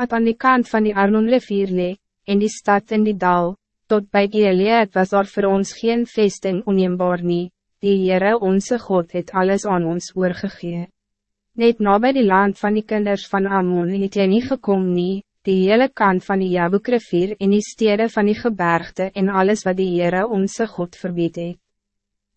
wat aan die kant van die Arnon rivier lee, en die stad in die dal, tot bij Gilead was daar voor ons geen vesting onneembaar nie, die Heere onze God het alles aan ons oorgegee. Net na bij die land van die kinders van Ammon het jy nie gekom nie, die hele kant van die Jabuk rivier en die stede van die gebergte en alles wat die Heere onze God verbied het.